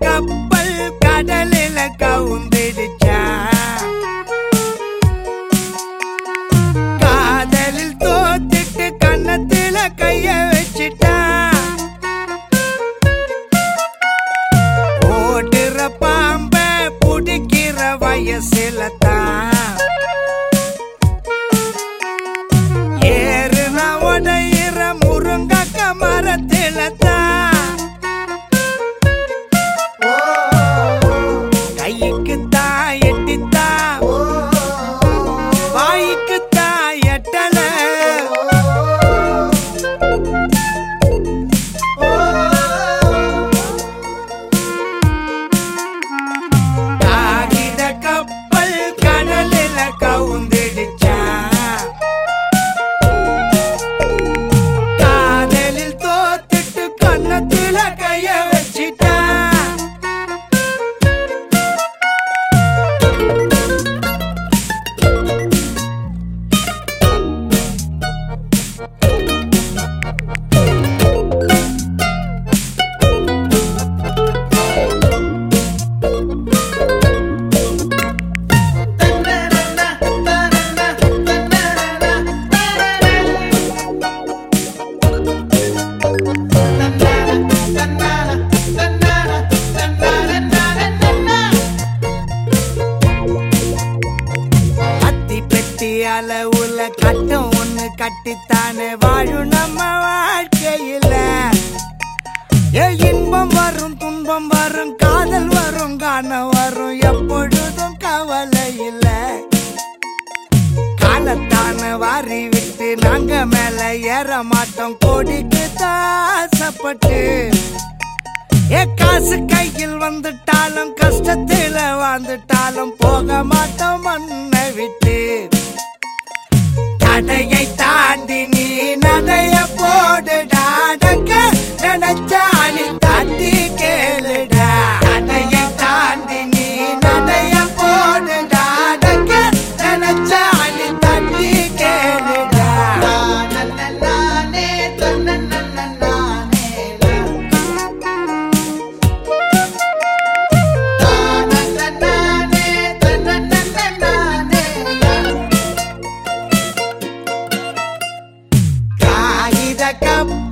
கப்பல் கடலில கவுந்திடுச்சா? காதலில் தோத்துட்டு கன்னத்தில கைய வச்சிட்டா? ஓடுற பாம்ப பிடிக்கிற வயசுல தான். ஏறுன உடையிற முருங்கக்க மரத்தில அளவுல கட்டம் ஒண்ணு கட்டித்தானே வாழும் நம்ம வாழ்க்கையில. ஏ இன்பம் வரும் துன்பம் வரும் காதல் வரும் காணம் வரும் எப்பொழுதும் கவலை இல்ல. காலத்தான வாரி விட்டு நாங்க மேல ஏற மாட்டோம் கோடிக்கு தாசப்பட்டு ஏ காசு கையில் வந்துட்டாலும் கஷ்டத்தில வாழ்ந்துட்டாலும் போக மாட்டோம் மண்ணை விட்டு. தடையை தாண்டி நீ நடைய up.